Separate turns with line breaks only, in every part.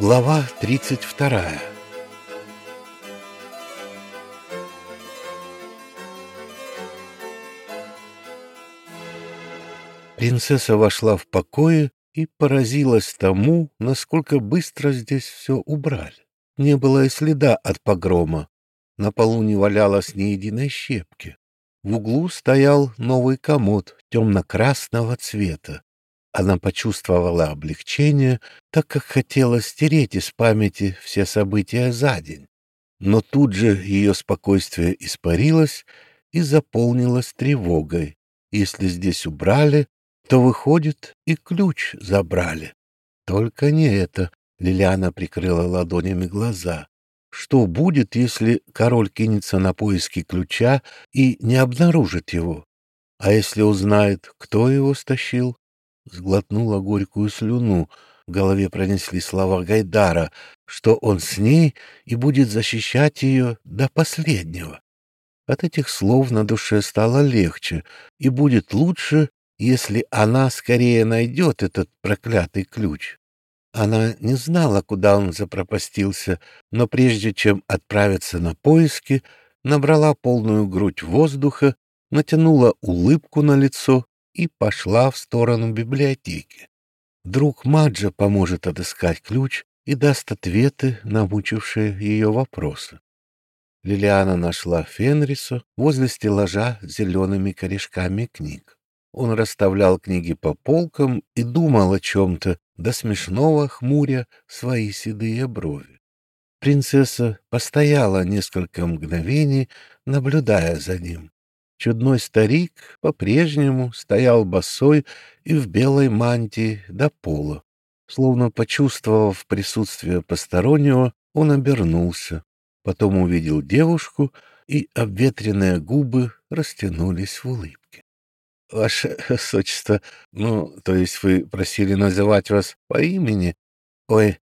Глава 32 Принцесса вошла в покое и поразилась тому, насколько быстро здесь все убрали. Не было и следа от погрома. На полу не валялось ни единой щепки. В углу стоял новый комод темно-красного цвета. Она почувствовала облегчение, так как хотела стереть из памяти все события за день. Но тут же ее спокойствие испарилось и заполнилось тревогой. Если здесь убрали, то, выходит, и ключ забрали. Только не это. Лилиана прикрыла ладонями глаза. Что будет, если король кинется на поиски ключа и не обнаружит его? А если узнает, кто его стащил? Сглотнула горькую слюну. В голове пронесли слова Гайдара, что он с ней и будет защищать ее до последнего. От этих слов на душе стало легче, и будет лучше, если она скорее найдет этот проклятый ключ. Она не знала, куда он запропастился, но прежде чем отправиться на поиски, набрала полную грудь воздуха, натянула улыбку на лицо и пошла в сторону библиотеки. Друг Маджа поможет отыскать ключ и даст ответы на мучившие ее вопросы. Лилиана нашла Фенриса возле стеллажа с зелеными корешками книг. Он расставлял книги по полкам и думал о чем-то, до смешного хмуря свои седые брови. Принцесса постояла несколько мгновений, наблюдая за ним. Чудной старик по-прежнему стоял босой и в белой мантии до пола. Словно почувствовав присутствие постороннего, он обернулся. Потом увидел девушку, и обветренные губы растянулись в улыбке. Ваше Высочество, ну, то есть вы просили называть вас по имени? Ой,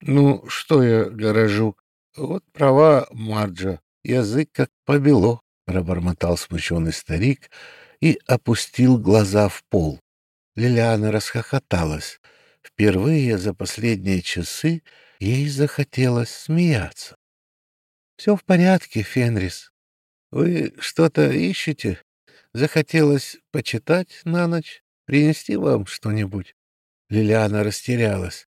ну, что я горожу? Вот права Марджа, язык как побело, пробормотал смущенный старик и опустил глаза в пол. Лилиана расхохоталась. Впервые за последние часы ей захотелось смеяться. — Все в порядке, Фенрис. Вы что-то ищете? Захотелось почитать на ночь, принести вам что-нибудь. Лилиана растерялась.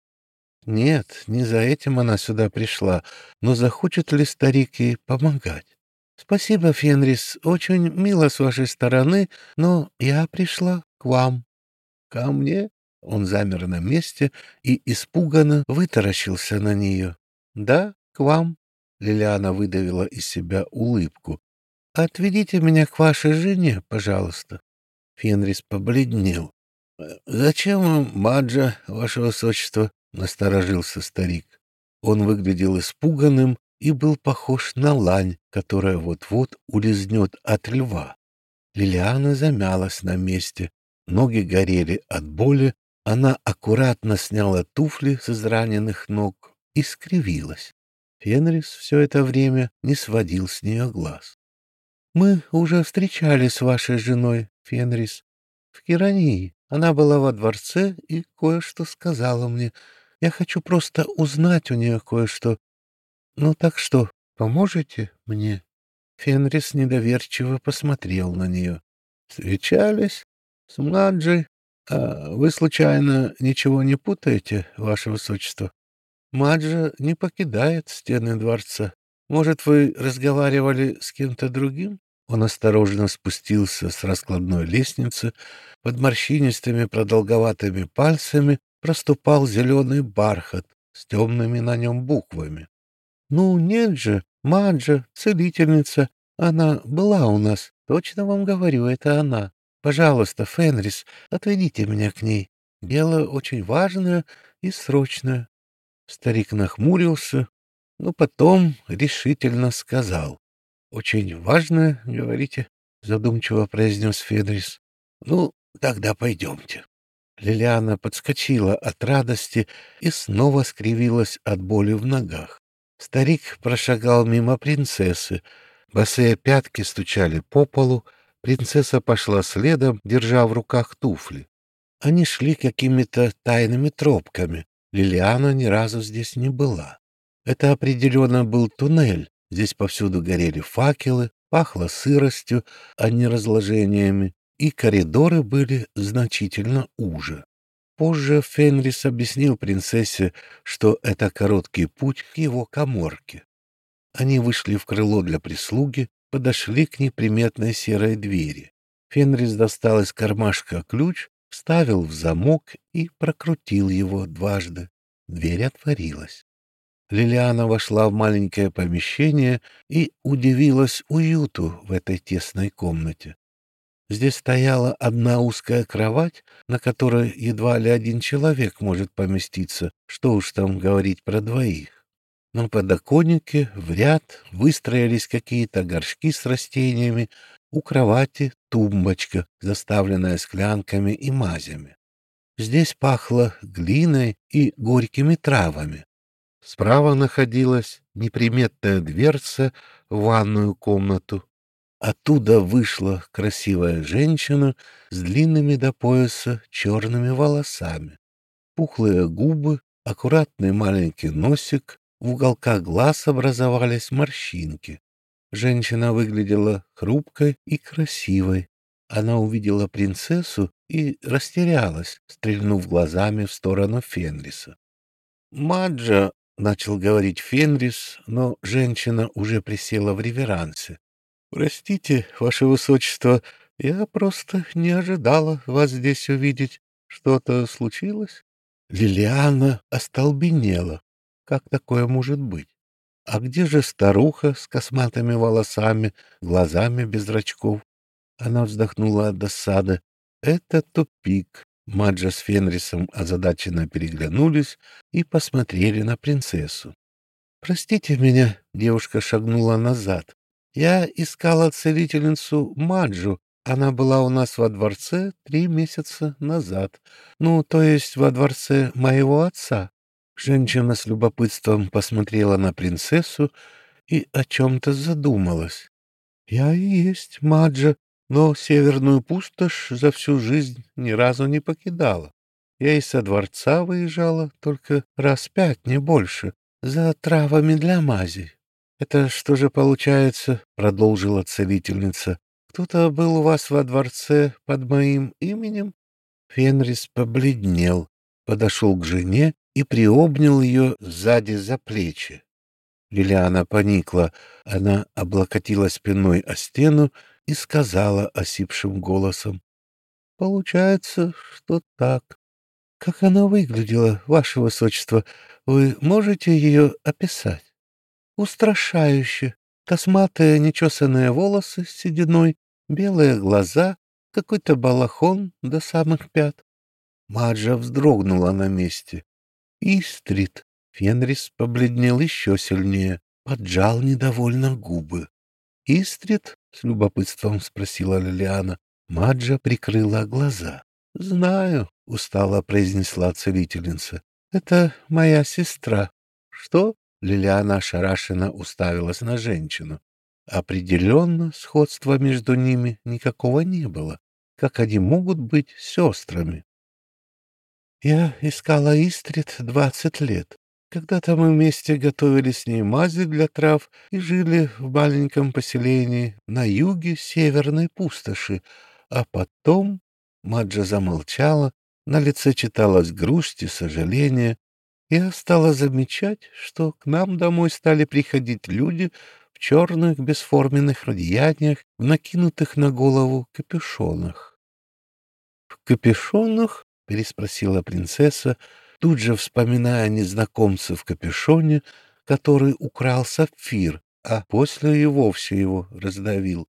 Нет, не за этим она сюда пришла, но захочет ли старик ей помогать? Спасибо, Фенрис, очень мило с вашей стороны, но я пришла к вам. Ко мне? Он замер на месте и испуганно вытаращился на нее. Да, к вам. Лилиана выдавила из себя улыбку. Отведите меня к вашей жене, пожалуйста. Фенрис побледнел. — Зачем вам Маджа, ваше высочество? — насторожился старик. Он выглядел испуганным и был похож на лань, которая вот-вот улизнет от льва. Лилиана замялась на месте, ноги горели от боли, она аккуратно сняла туфли с израненных ног и скривилась. Фенрис все это время не сводил с нее глаз. Мы уже встречались с вашей женой, Фенрис, в Кирании. Она была во дворце и кое-что сказала мне. Я хочу просто узнать у нее кое-что. Ну так что, поможете мне?» Фенрис недоверчиво посмотрел на нее. «Встречались? С Младжей? А вы, случайно, ничего не путаете, ваше высочество? Маджа не покидает стены дворца. Может, вы разговаривали с кем-то другим? Он осторожно спустился с раскладной лестницы. Под морщинистыми продолговатыми пальцами проступал зеленый бархат с темными на нем буквами. — Ну, нет же, Маджа, целительница. Она была у нас. Точно вам говорю, это она. Пожалуйста, Фенрис, отведите меня к ней. Дело очень важное и срочное. Старик нахмурился, но потом решительно сказал. — Очень важно, говорите, — задумчиво произнес Федрис. — Ну, тогда пойдемте. Лилиана подскочила от радости и снова скривилась от боли в ногах. Старик прошагал мимо принцессы. Босые пятки стучали по полу. Принцесса пошла следом, держа в руках туфли. Они шли какими-то тайными тропками. Лилиана ни разу здесь не была. Это определенно был туннель. Здесь повсюду горели факелы, пахло сыростью, а не разложениями, и коридоры были значительно уже. Позже Фенрис объяснил принцессе, что это короткий путь к его коморке. Они вышли в крыло для прислуги, подошли к неприметной серой двери. Фенрис достал из кармашка ключ, вставил в замок и прокрутил его дважды. Дверь отворилась. Лилиана вошла в маленькое помещение и удивилась уюту в этой тесной комнате. Здесь стояла одна узкая кровать, на которой едва ли один человек может поместиться, что уж там говорить про двоих. На подоконнике в ряд выстроились какие-то горшки с растениями, у кровати тумбочка, заставленная склянками и мазями. Здесь пахло глиной и горькими травами. Справа находилась неприметная дверца в ванную комнату. Оттуда вышла красивая женщина с длинными до пояса черными волосами. Пухлые губы, аккуратный маленький носик, в уголках глаз образовались морщинки. Женщина выглядела хрупкой и красивой. Она увидела принцессу и растерялась, стрельнув глазами в сторону Фенриса. «Маджа!» — начал говорить Фенрис, но женщина уже присела в реверансе. «Простите, ваше высочество, я просто не ожидала вас здесь увидеть. Что-то случилось?» Лилиана остолбенела. Как такое может быть? А где же старуха с косматыми волосами, глазами без зрачков? Она вздохнула от досады. Это тупик. Маджа с Фенрисом озадаченно переглянулись и посмотрели на принцессу. «Простите меня», — девушка шагнула назад. «Я искала целительницу Маджу. Она была у нас во дворце три месяца назад. Ну, то есть во дворце моего отца. Женщина с любопытством посмотрела на принцессу и о чем-то задумалась. «Я и есть Маджа, но северную пустошь за всю жизнь ни разу не покидала. Я и со дворца выезжала только раз пять, не больше, за травами для мази. Это что же получается, — продолжила целительница, — кто-то был у вас во дворце под моим именем? Фенрис побледнел, подошел к жене и приобнял ее сзади за плечи. Лилиана поникла, она облокотила спиной о стену и сказала осипшим голосом. — Получается, что так. Как она выглядела, ваше высочество, вы можете ее описать? Устрашающе. Косматые нечесанные волосы с сединой, белые глаза, какой-то балахон до самых пят. Маджа вздрогнула на месте. Истрит. Фенрис побледнел еще сильнее, поджал недовольно губы. Истрит? с любопытством спросила Лилиана. Маджа прикрыла глаза. Знаю, устало произнесла целительница. Это моя сестра. Что? Лилиана ошарашенно уставилась на женщину. Определенно, сходства между ними никакого не было. Как они могут быть сестрами? Я искала Истрит двадцать лет. Когда-то мы вместе готовили с ней мази для трав и жили в маленьком поселении на юге северной пустоши. А потом Маджа замолчала, на лице читалась грусть и сожаление. Я стала замечать, что к нам домой стали приходить люди в черных бесформенных одеяниях, накинутых на голову капюшонах. В капюшонах переспросила принцесса, тут же вспоминая незнакомца в капюшоне, который украл сапфир, а после и вовсе его раздавил.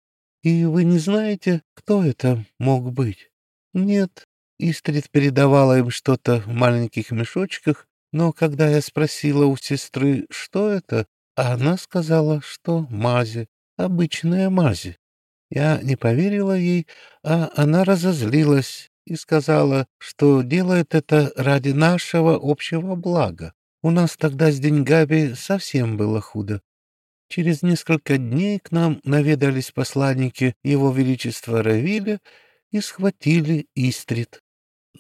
«И вы не знаете, кто это мог быть?» «Нет». Истрид передавала им что-то в маленьких мешочках, но когда я спросила у сестры, что это, она сказала, что мази, обычная мази. Я не поверила ей, а она разозлилась и сказала, что делает это ради нашего общего блага. У нас тогда с деньгами совсем было худо. Через несколько дней к нам наведались посланники Его Величества Равиля и схватили Истрит.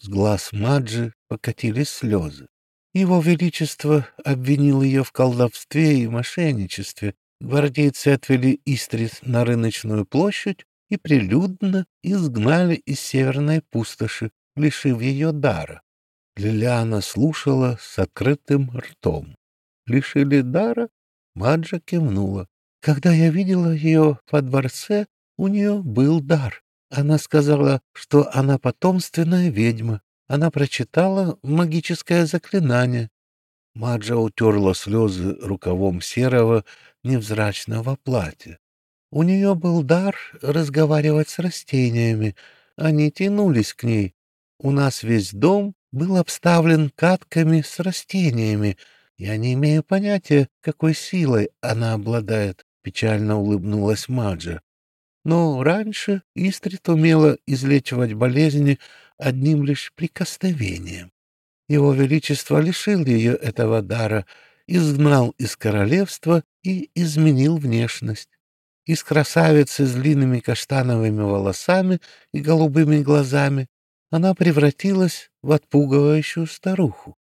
С глаз Маджи покатились слезы. Его Величество обвинил ее в колдовстве и мошенничестве. Гвардейцы отвели Истрис на рыночную площадь и прилюдно изгнали из северной пустоши, лишив ее дара. Лилиана слушала с открытым ртом. Лишили дара? Маджа кивнула. Когда я видела ее во дворце, у нее был дар. Она сказала, что она потомственная ведьма. Она прочитала магическое заклинание. Маджа утерла слезы рукавом серого невзрачного платья. У нее был дар разговаривать с растениями. Они тянулись к ней. У нас весь дом был обставлен катками с растениями. Я не имею понятия, какой силой она обладает, — печально улыбнулась Маджа. Но раньше Истрит умела излечивать болезни одним лишь прикосновением. Его Величество лишил ее этого дара, изгнал из королевства и изменил внешность. Из красавицы с длинными каштановыми волосами и голубыми глазами она превратилась в отпугивающую старуху.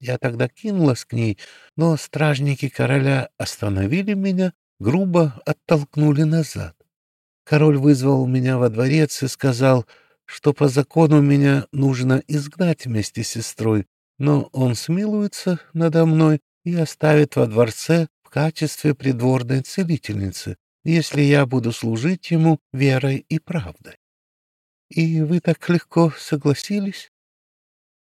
Я тогда кинулась к ней, но стражники короля остановили меня, грубо оттолкнули назад. Король вызвал меня во дворец и сказал, что по закону меня нужно изгнать вместе с сестрой, но он смилуется надо мной и оставит во дворце в качестве придворной целительницы если я буду служить ему верой и правдой. И вы так легко согласились?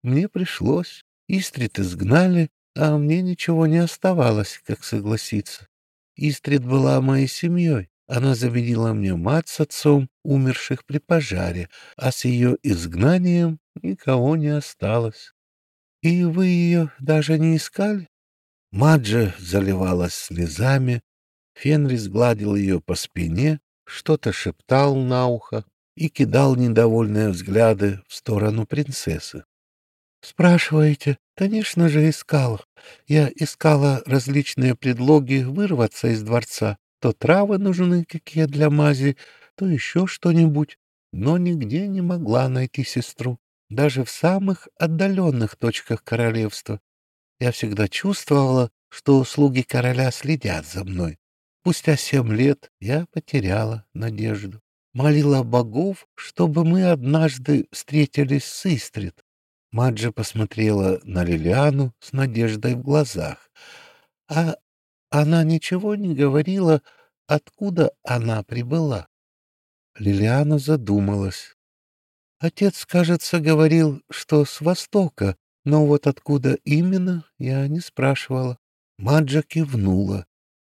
Мне пришлось. Истрит изгнали, а мне ничего не оставалось, как согласиться. Истрит была моей семьей. Она заменила мне мать с отцом, умерших при пожаре, а с ее изгнанием никого не осталось. И вы ее даже не искали? Маджа заливалась слезами, Фенрис гладил ее по спине, что-то шептал на ухо и кидал недовольные взгляды в сторону принцессы. «Спрашиваете? Конечно же, искала. Я искала различные предлоги вырваться из дворца. То травы нужны какие для мази, то еще что-нибудь, но нигде не могла найти сестру, даже в самых отдаленных точках королевства. Я всегда чувствовала, что слуги короля следят за мной, Спустя семь лет я потеряла надежду. Молила богов, чтобы мы однажды встретились с Истрит. Маджа посмотрела на Лилиану с надеждой в глазах. А она ничего не говорила, откуда она прибыла. Лилиана задумалась. Отец, кажется, говорил, что с востока, но вот откуда именно, я не спрашивала. Маджа кивнула.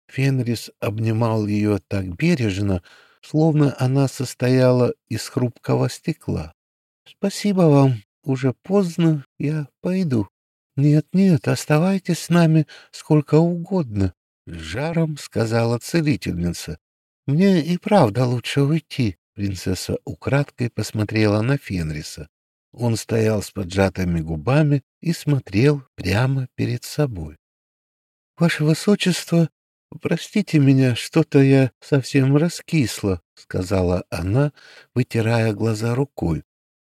Фенрис обнимал ее так бережно, словно она состояла из хрупкого стекла. — Спасибо вам. Уже поздно, я пойду. Нет, — Нет-нет, оставайтесь с нами сколько угодно, — с жаром сказала целительница. — Мне и правда лучше уйти. Принцесса украдкой посмотрела на Фенриса. Он стоял с поджатыми губами и смотрел прямо перед собой. — Ваше Высочество «Простите меня, что-то я совсем раскисла», — сказала она, вытирая глаза рукой.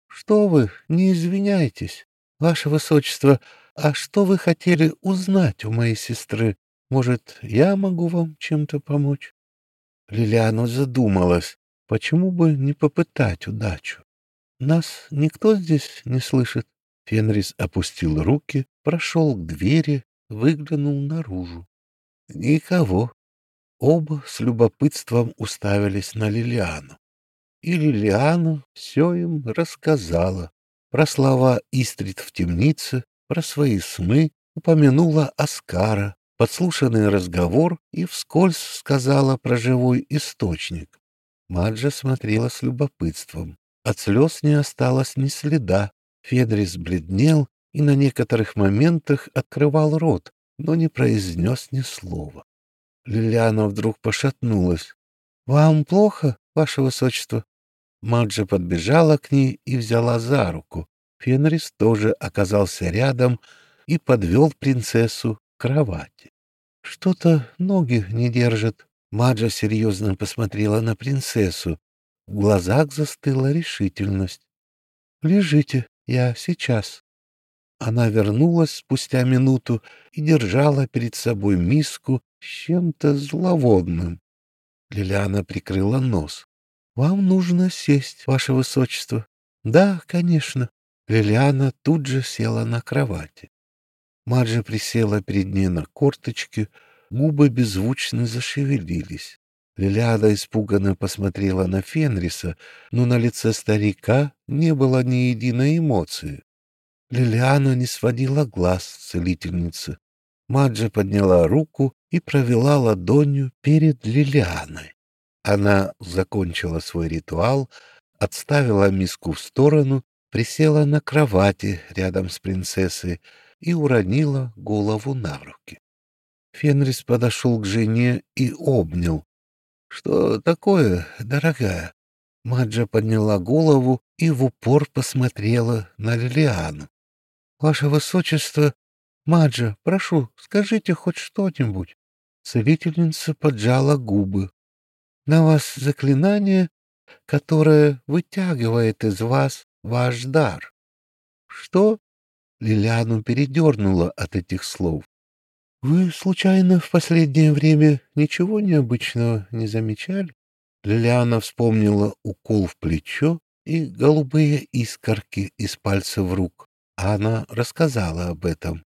«Что вы, не извиняйтесь. Ваше Высочество, а что вы хотели узнать у моей сестры? Может, я могу вам чем-то помочь?» Лилиана задумалась, почему бы не попытать удачу. «Нас никто здесь не слышит?» Фенрис опустил руки, прошел к двери, выглянул наружу. Никого. Оба с любопытством уставились на Лилиану. И Лилиана все им рассказала. Про слова Истрит в темнице, про свои сны, упомянула Оскара, подслушанный разговор и вскользь сказала про живой источник. Маджа смотрела с любопытством. От слез не осталось ни следа. Федрис бледнел и на некоторых моментах открывал рот, но не произнес ни слова. Лилиана вдруг пошатнулась. — Вам плохо, ваше высочество? Маджа подбежала к ней и взяла за руку. Фенрис тоже оказался рядом и подвел принцессу кровати. — Что-то ноги не держат. Маджа серьезно посмотрела на принцессу. В глазах застыла решительность. — Лежите, я сейчас. Она вернулась спустя минуту и держала перед собой миску с чем-то зловонным. Лилиана прикрыла нос. — Вам нужно сесть, ваше высочество. — Да, конечно. Лилиана тут же села на кровати. Маджа присела перед ней на корточки, губы беззвучно зашевелились. Лилиада испуганно посмотрела на Фенриса, но на лице старика не было ни единой эмоции. Лилиана не сводила глаз с целительницы. Маджа подняла руку и провела ладонью перед Лилианой. Она закончила свой ритуал, отставила миску в сторону, присела на кровати рядом с принцессой и уронила голову на руки. Фенрис подошел к жене и обнял. — Что такое, дорогая? Маджа подняла голову и в упор посмотрела на Лилиану. Ваше Высочество, Маджа, прошу, скажите хоть что-нибудь. Целительница поджала губы. На вас заклинание, которое вытягивает из вас ваш дар. Что? Лилиану передернула от этих слов. Вы, случайно, в последнее время ничего необычного не замечали? Лилиана вспомнила укол в плечо и голубые искорки из пальцев рук. Она рассказала об этом.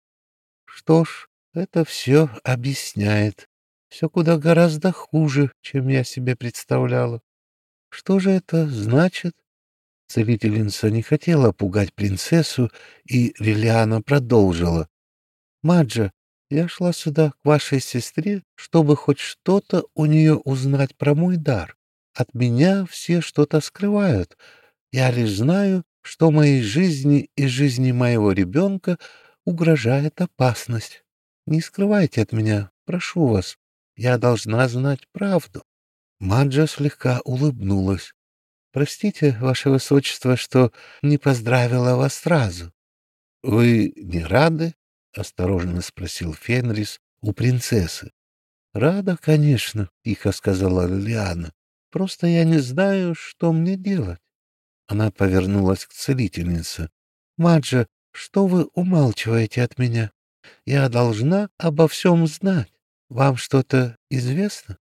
Что ж, это все объясняет. Все куда гораздо хуже, чем я себе представляла. Что же это значит? Целительница не хотела пугать принцессу, и Лилиана продолжила. «Маджа, я шла сюда к вашей сестре, чтобы хоть что-то у нее узнать про мой дар. От меня все что-то скрывают. Я лишь знаю, что моей жизни и жизни моего ребенка угрожает опасность. Не скрывайте от меня, прошу вас. Я должна знать правду. Маджа слегка улыбнулась. Простите, ваше высочество, что не поздравила вас сразу. — Вы не рады? — осторожно спросил Фенрис у принцессы. — Рада, конечно, — тихо сказала Лилиана. — Просто я не знаю, что мне делать. Она повернулась к целительнице. «Маджа, что вы умалчиваете от меня? Я должна обо всем знать. Вам что-то известно?»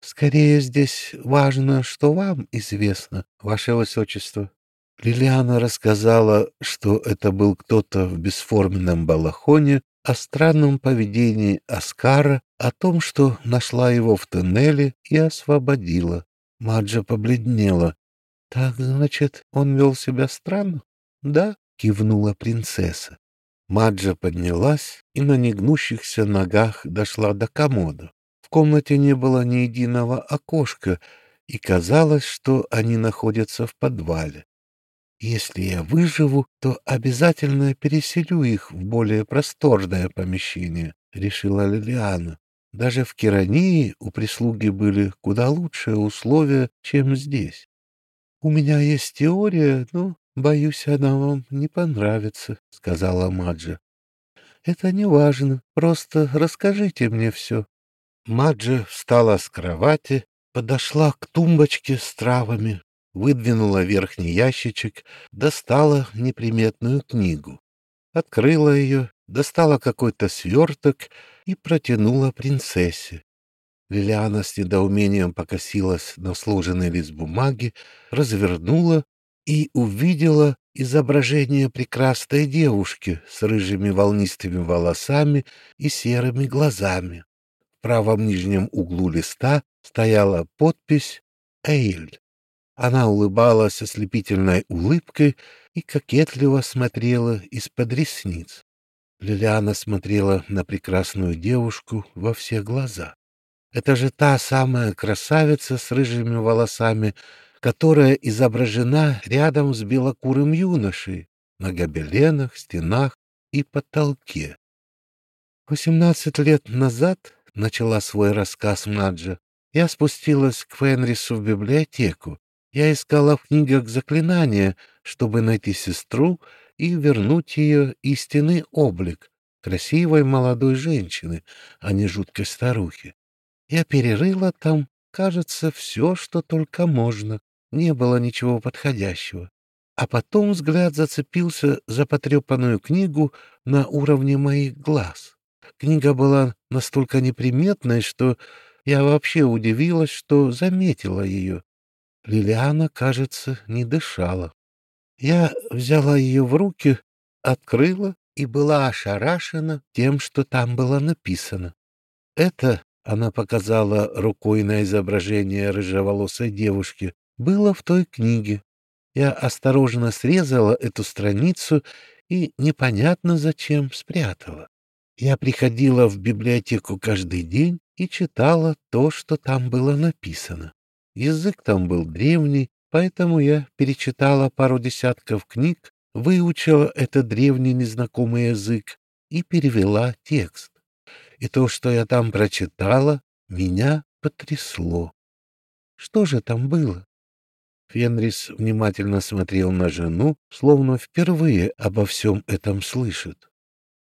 «Скорее здесь важно, что вам известно, ваше высочество». Лилиана рассказала, что это был кто-то в бесформенном балахоне, о странном поведении Оскара, о том, что нашла его в туннеле и освободила. Маджа побледнела. Так, значит, он вел себя странно? Да, кивнула принцесса. Маджа поднялась и на негнущихся ногах дошла до комода. В комнате не было ни единого окошка, и казалось, что они находятся в подвале. Если я выживу, то обязательно переселю их в более просторное помещение, решила Лилиана. Даже в Керании у прислуги были куда лучшие условия, чем здесь. «У меня есть теория, но, боюсь, она вам не понравится», — сказала Маджа. «Это не важно, просто расскажите мне все». Маджа встала с кровати, подошла к тумбочке с травами, выдвинула верхний ящичек, достала неприметную книгу. Открыла ее, достала какой-то сверток и протянула принцессе. Лилиана с недоумением покосилась на сложенный лист бумаги, развернула и увидела изображение прекрасной девушки с рыжими волнистыми волосами и серыми глазами. В правом нижнем углу листа стояла подпись «Эйль». Она улыбалась ослепительной улыбкой и кокетливо смотрела из-под ресниц. Лилиана смотрела на прекрасную девушку во все глаза. Это же та самая красавица с рыжими волосами, которая изображена рядом с белокурым юношей на гобеленах, стенах и потолке. Восемнадцать лет назад, — начала свой рассказ Наджа, — я спустилась к Фенрису в библиотеку. Я искала в книгах заклинания, чтобы найти сестру и вернуть ее истинный облик красивой молодой женщины, а не жуткой старухи. Я перерыла там, кажется, все, что только можно. Не было ничего подходящего. А потом взгляд зацепился за потрепанную книгу на уровне моих глаз. Книга была настолько неприметной, что я вообще удивилась, что заметила ее. Лилиана, кажется, не дышала. Я взяла ее в руки, открыла и была ошарашена тем, что там было написано. Это, она показала рукой на изображение рыжеволосой девушки, было в той книге. Я осторожно срезала эту страницу и непонятно зачем спрятала. Я приходила в библиотеку каждый день и читала то, что там было написано. Язык там был древний, поэтому я перечитала пару десятков книг, выучила этот древний незнакомый язык и перевела текст. И то, что я там прочитала, меня потрясло. Что же там было? Фенрис внимательно смотрел на жену, словно впервые обо всем этом слышит.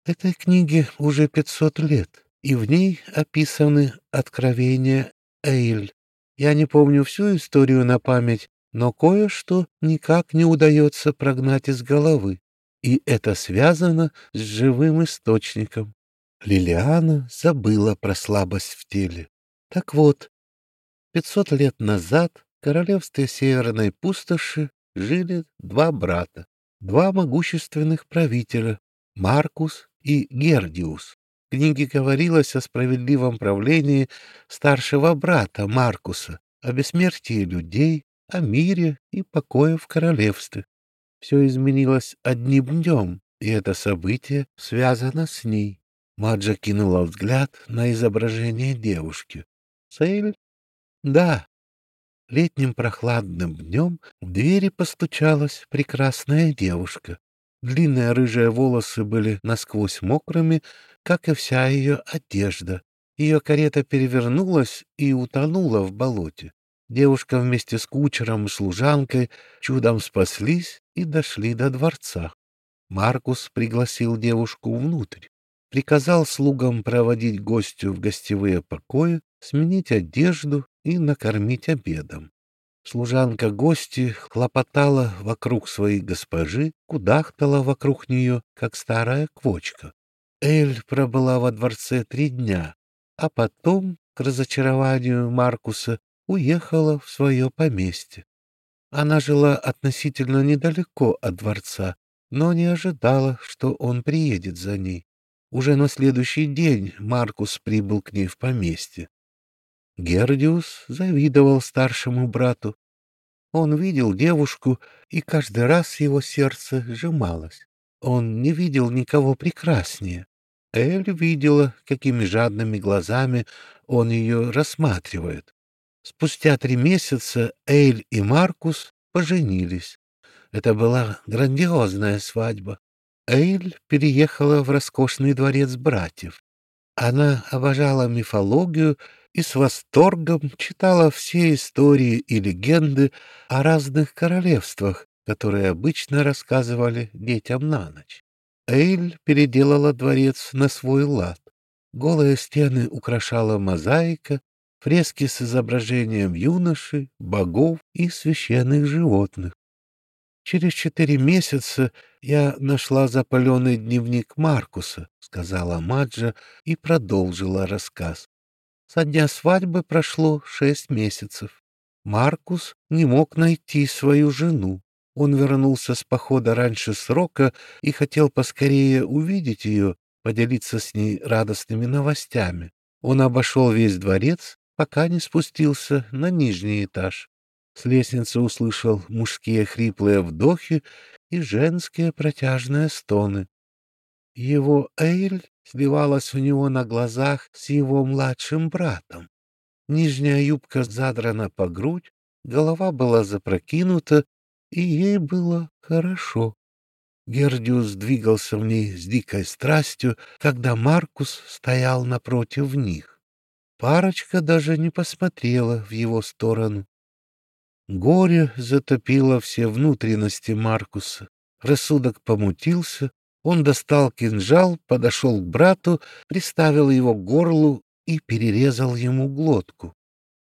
Этой книге уже пятьсот лет, и в ней описаны откровения Эйль, я не помню всю историю на память, но кое-что никак не удается прогнать из головы, и это связано с живым источником. Лилиана забыла про слабость в теле. Так вот, пятьсот лет назад в королевстве Северной Пустоши жили два брата, два могущественных правителя, Маркус и Гердиус книге говорилось о справедливом правлении старшего брата Маркуса, о бессмертии людей, о мире и покое в королевстве. Все изменилось одним днем, и это событие связано с ней. Маджа кинула взгляд на изображение девушки. «Сейль?» «Да». Летним прохладным днем в двери постучалась прекрасная девушка. Длинные рыжие волосы были насквозь мокрыми, как и вся ее одежда. Ее карета перевернулась и утонула в болоте. Девушка вместе с кучером и служанкой чудом спаслись и дошли до дворца. Маркус пригласил девушку внутрь, приказал слугам проводить гостю в гостевые покои, сменить одежду и накормить обедом. Служанка гости хлопотала вокруг своей госпожи, кудахтала вокруг нее, как старая квочка. Эль пробыла во дворце три дня, а потом, к разочарованию Маркуса, уехала в свое поместье. Она жила относительно недалеко от дворца, но не ожидала, что он приедет за ней. Уже на следующий день Маркус прибыл к ней в поместье. Гердиус завидовал старшему брату. Он видел девушку, и каждый раз его сердце сжималось. Он не видел никого прекраснее. Эль видела, какими жадными глазами он ее рассматривает. Спустя три месяца Эль и Маркус поженились. Это была грандиозная свадьба. Эйль переехала в роскошный дворец братьев. Она обожала мифологию и с восторгом читала все истории и легенды о разных королевствах, которые обычно рассказывали детям на ночь. Эйль переделала дворец на свой лад. Голые стены украшала мозаика, фрески с изображением юношей, богов и священных животных. «Через четыре месяца я нашла запаленный дневник Маркуса», — сказала Маджа и продолжила рассказ. Со дня свадьбы прошло шесть месяцев. Маркус не мог найти свою жену. Он вернулся с похода раньше срока и хотел поскорее увидеть ее, поделиться с ней радостными новостями. Он обошел весь дворец, пока не спустился на нижний этаж. С лестницы услышал мужские хриплые вдохи и женские протяжные стоны. Его Эйль сливалась у него на глазах с его младшим братом. Нижняя юбка задрана по грудь, голова была запрокинута, и ей было хорошо. Гердиус двигался в ней с дикой страстью, когда Маркус стоял напротив них. Парочка даже не посмотрела в его сторону. Горе затопило все внутренности Маркуса. Рассудок помутился, он достал кинжал, подошел к брату, приставил его к горлу и перерезал ему глотку.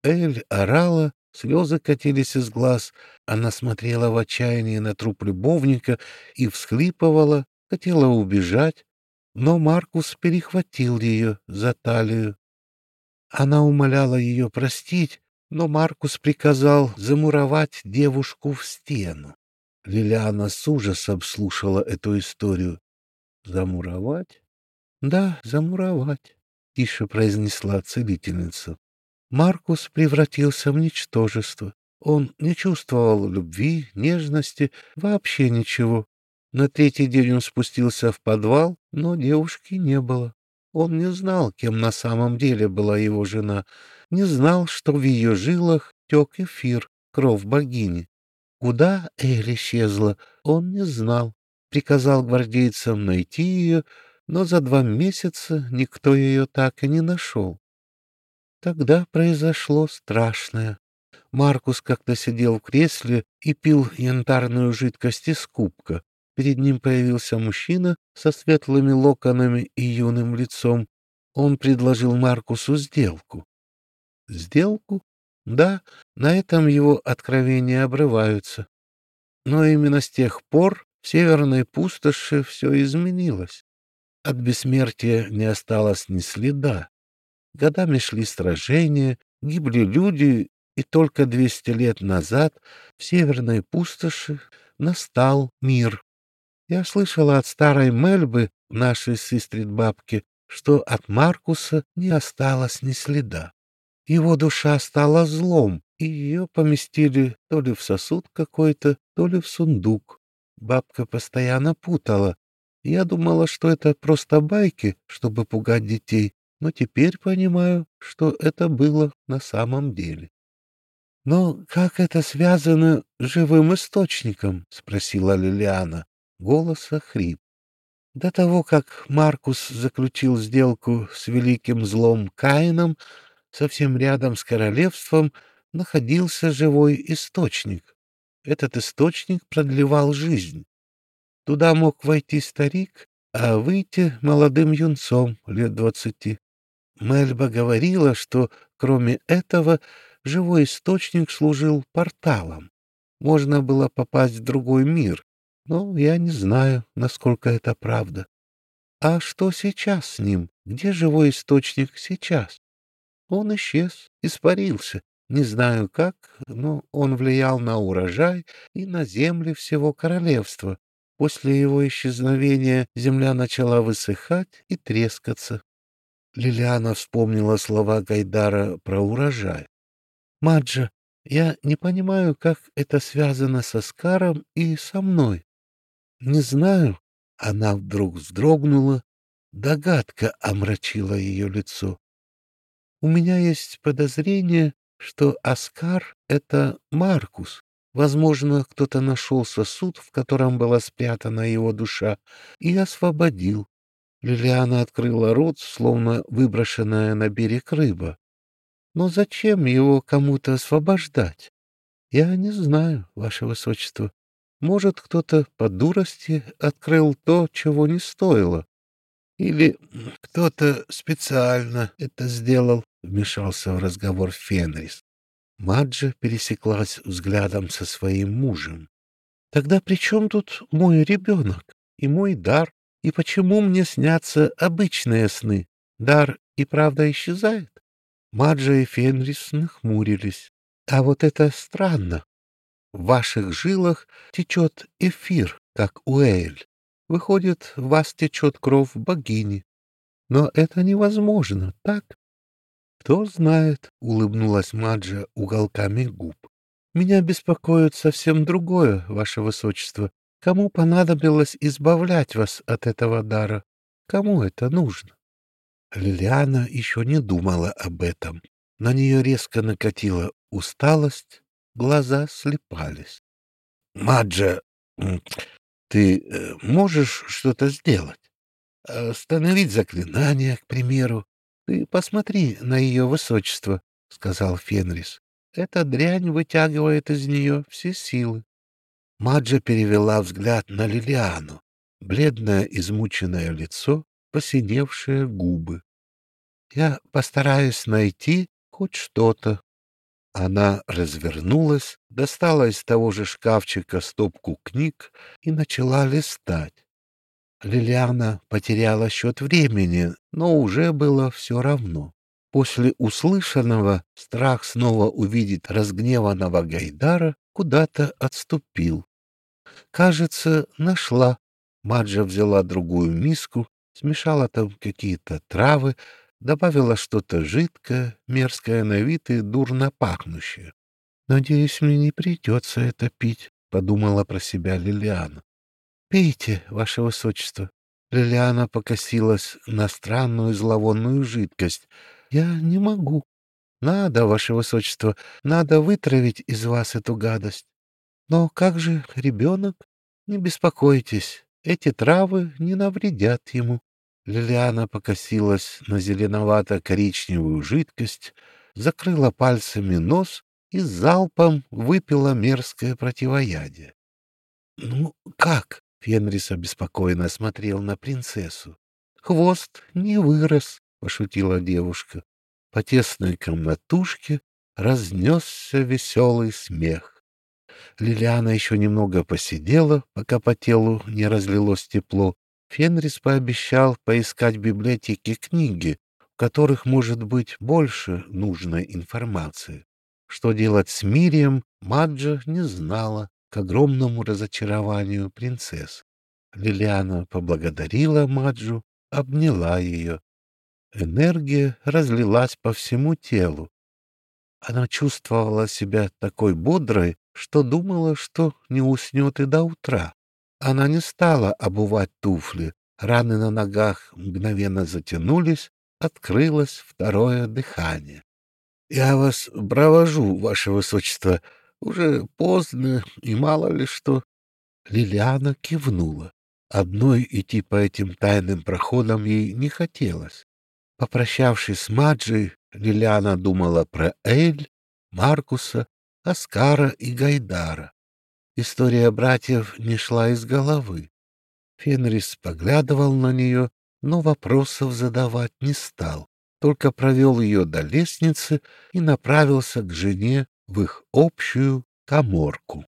Эль орала, Слезы катились из глаз. Она смотрела в отчаянии на труп любовника и всхлипывала, хотела убежать, но Маркус перехватил ее за талию. Она умоляла ее простить, но Маркус приказал замуровать девушку в стену. Лилиана с ужасом слушала эту историю. «Замуровать?» «Да, замуровать», — тише произнесла целительница. Маркус превратился в ничтожество. Он не чувствовал любви, нежности, вообще ничего. На третий день он спустился в подвал, но девушки не было. Он не знал, кем на самом деле была его жена, не знал, что в ее жилах тек эфир, кровь богини. Куда Эль исчезла, он не знал. Приказал гвардейцам найти ее, но за два месяца никто ее так и не нашел. Тогда произошло страшное. Маркус как-то сидел в кресле и пил янтарную жидкость из кубка. Перед ним появился мужчина со светлыми локонами и юным лицом. Он предложил Маркусу сделку. Сделку? Да, на этом его откровения обрываются. Но именно с тех пор в северной пустоши все изменилось. От бессмертия не осталось ни следа. Годами шли сражения, гибли люди, и только двести лет назад в северной пустоши настал мир. Я слышала от старой Мельбы, нашей сестрит-бабки, что от Маркуса не осталось ни следа. Его душа стала злом, и ее поместили то ли в сосуд какой-то, то ли в сундук. Бабка постоянно путала. Я думала, что это просто байки, чтобы пугать детей, но теперь понимаю, что это было на самом деле. — Но как это связано с живым источником? — спросила Лилиана. Голос охрип. До того, как Маркус заключил сделку с великим злом Каином, совсем рядом с королевством находился живой источник. Этот источник продлевал жизнь. Туда мог войти старик, а выйти молодым юнцом лет двадцати. Мельба говорила, что, кроме этого, живой источник служил порталом. Можно было попасть в другой мир, но я не знаю, насколько это правда. А что сейчас с ним? Где живой источник сейчас? Он исчез, испарился. Не знаю как, но он влиял на урожай и на земли всего королевства. После его исчезновения земля начала высыхать и трескаться. Лилиана вспомнила слова Гайдара про урожай. «Маджа, я не понимаю, как это связано со Скаром и со мной. Не знаю». Она вдруг вздрогнула. Догадка омрачила ее лицо. «У меня есть подозрение, что Аскар — это Маркус. Возможно, кто-то нашел сосуд, в котором была спрятана его душа, и освободил. Лилиана открыла рот, словно выброшенная на берег рыба. Но зачем его кому-то освобождать? Я не знаю, ваше высочество. Может, кто-то по дурости открыл то, чего не стоило. Или кто-то специально это сделал, — вмешался в разговор Фенрис. Маджа пересеклась взглядом со своим мужем. — Тогда при чем тут мой ребенок и мой дар? И почему мне снятся обычные сны? Дар и правда исчезает? Маджа и Фенрис нахмурились. А вот это странно. В ваших жилах течет эфир, как у Эль. Выходит, в вас течет кровь богини. Но это невозможно, так? Кто знает, — улыбнулась Маджа уголками губ. Меня беспокоит совсем другое, ваше высочество. Кому понадобилось избавлять вас от этого дара? Кому это нужно? Лилиана еще не думала об этом. На нее резко накатила усталость, глаза слепались. — Маджа, ты э, можешь что-то сделать? Остановить заклинание, к примеру. Ты посмотри на ее высочество, — сказал Фенрис. Эта дрянь вытягивает из нее все силы. Маджа перевела взгляд на Лилиану. Бледное измученное лицо, посиневшие губы. — Я постараюсь найти хоть что-то. Она развернулась, достала из того же шкафчика стопку книг и начала листать. Лилиана потеряла счет времени, но уже было все равно. После услышанного страх снова увидеть разгневанного Гайдара куда-то отступил. Кажется, нашла. Маджа взяла другую миску, смешала там какие-то травы, добавила что-то жидкое, мерзкое на вид и дурно пахнущее. «Надеюсь, мне не придется это пить», — подумала про себя Лилиана. «Пейте, ваше высочество». Лилиана покосилась на странную зловонную жидкость. «Я не могу». «Надо, ваше высочество, надо вытравить из вас эту гадость». «Но как же ребенок? Не беспокойтесь, эти травы не навредят ему». Лилиана покосилась на зеленовато-коричневую жидкость, закрыла пальцами нос и залпом выпила мерзкое противоядие. — Ну, как? — Фенрис обеспокоенно смотрел на принцессу. — Хвост не вырос, — пошутила девушка. По тесной комнатушке разнесся веселый смех. Лилиана еще немного посидела, пока по телу не разлилось тепло, Фенрис пообещал поискать в библиотеке книги, в которых может быть больше нужной информации. Что делать с Мирием, Маджа не знала, к огромному разочарованию принцесс. Лилиана поблагодарила Маджу, обняла ее. Энергия разлилась по всему телу. Она чувствовала себя такой бодрой, что думала, что не уснет и до утра. Она не стала обувать туфли. Раны на ногах мгновенно затянулись, открылось второе дыхание. — Я вас провожу, ваше высочество. Уже поздно, и мало ли что. Лилиана кивнула. Одной идти по этим тайным проходам ей не хотелось. Попрощавшись с Маджей, Лилиана думала про Эль, Маркуса, Аскара и Гайдара. История братьев не шла из головы. Фенрис поглядывал на нее, но вопросов задавать не стал, только провел ее до лестницы и направился к жене в их общую коморку.